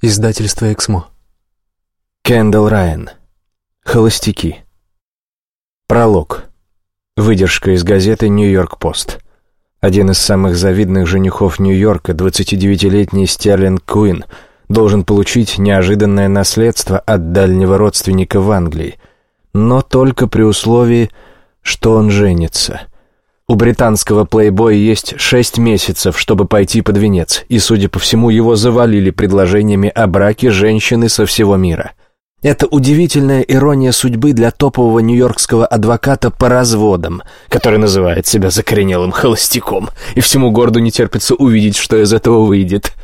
Издательство «Эксмо». Кендалл Райан. Холостяки. Пролог. Выдержка из газеты «Нью-Йорк-Пост». Один из самых завидных женихов Нью-Йорка, 29-летний Стерлинг Куин, должен получить неожиданное наследство от дальнего родственника в Англии, но только при условии, что он женится – у британского плейбоя есть шесть месяцев, чтобы пойти под венец, и, судя по всему, его завалили предложениями о браке женщины со всего мира. Это удивительная ирония судьбы для топового нью-йоркского адвоката по разводам, который называет себя закоренелым холостяком, и всему городу не терпится увидеть, что из этого выйдет –